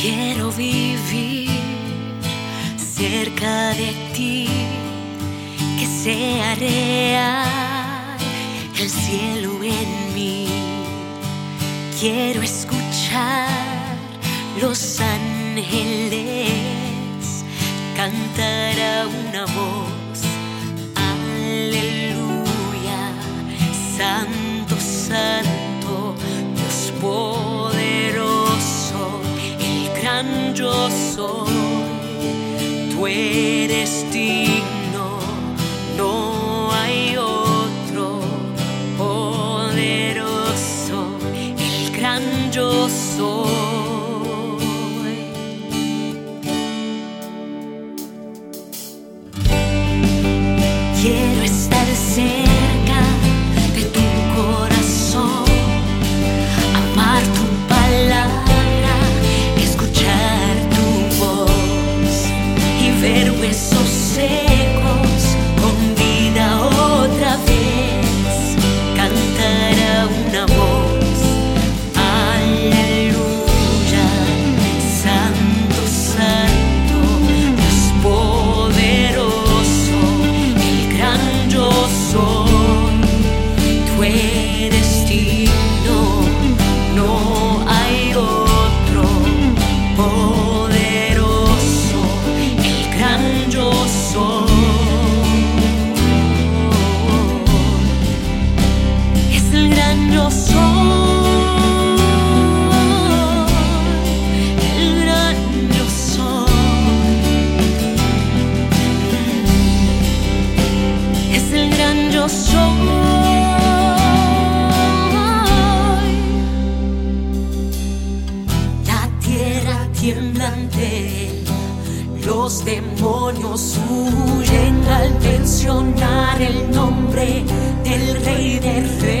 Quiero vivir cerca de ti, que sea real el cielo en mí. Quiero escuchar los ángeles cantar yo soy, tú eres. Yo soy el gran, yo soy. Es el gran, yo soy la tierra, tiemblante. Los demonios huyen al mencionar el nombre del rey de fe.